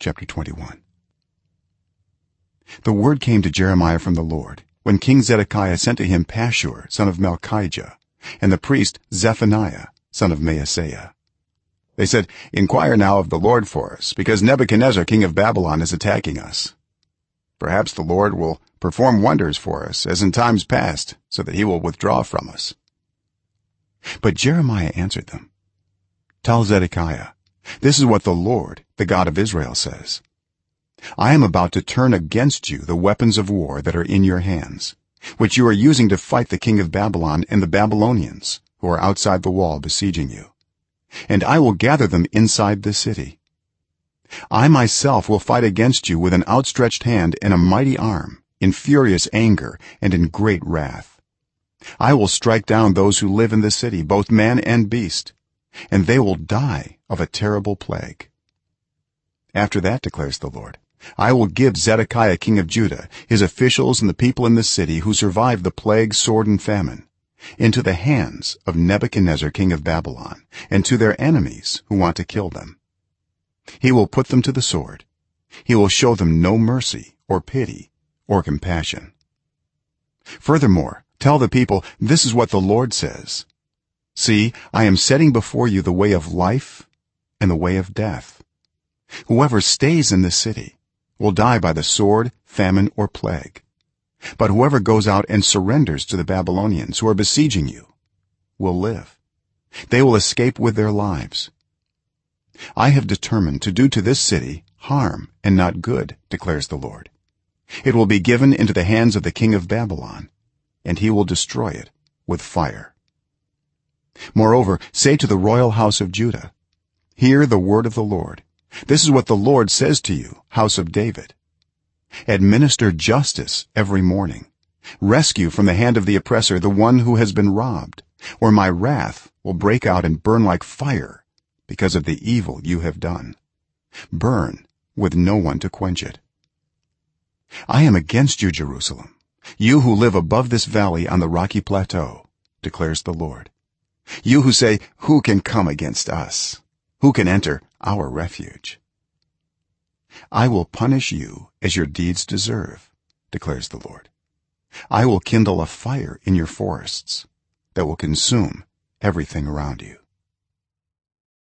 chapter 21 the word came to jeremiah from the lord when king zedekiah sent to him pashhur son of malkijah and the priest zephaniah son of maaseiah. They said inquire now of the lord for us because nebuchadnezzar king of babylon is attacking us. Perhaps the lord will perform wonders for us as in times past so that he will withdraw from us. But jeremiah answered them tell zedekiah this is what the lord the god of israel says. I am about to turn against you the weapons of war that are in your hands which you are using to fight the king of babylon and the babylonians who are outside the wall besieging you. And i will gather them inside the city. I myself will fight against you with an outstretched hand and a mighty arm in furious anger and in great wrath. I will strike down those who live in the city both man and beast and they will die of a terrible plague. After that declares the lord i will give zedekiah king of judah his officials and the people in the city who survived the plague sword and famine into the hands of nebuchadnezzar king of babylon and to their enemies who want to kill them. He will put them to the sword. He will show them no mercy or pity or compassion. Furthermore tell the people this is what the lord says. See i am setting before you the way of life and the way of death. Whoever stays in the city will die by the sword famine or plague. But whoever goes out and surrenders to the babylonians who are besieging you will live. They will escape with their lives. I have determined to do to this city harm and not good declares the lord. It will be given into the hands of the king of babylon and he will destroy it with fire. Moreover say to the royal house of judah hear the word of the lord. This is what the lord says to you house of david. Administer justice every morning. Rescue from the hand of the oppressor the one who has been robbed or my wrath will break out and burn like fire because of the evil you have done. Burn with no one to quench it. I am against you jerusalem. You who live above this valley on the rocky plateau declares the lord. You who say who can come against us who can enter our refuge. I will punish you as your deeds deserve declares the lord. I will kindle a fire in your forests that will consume everything around you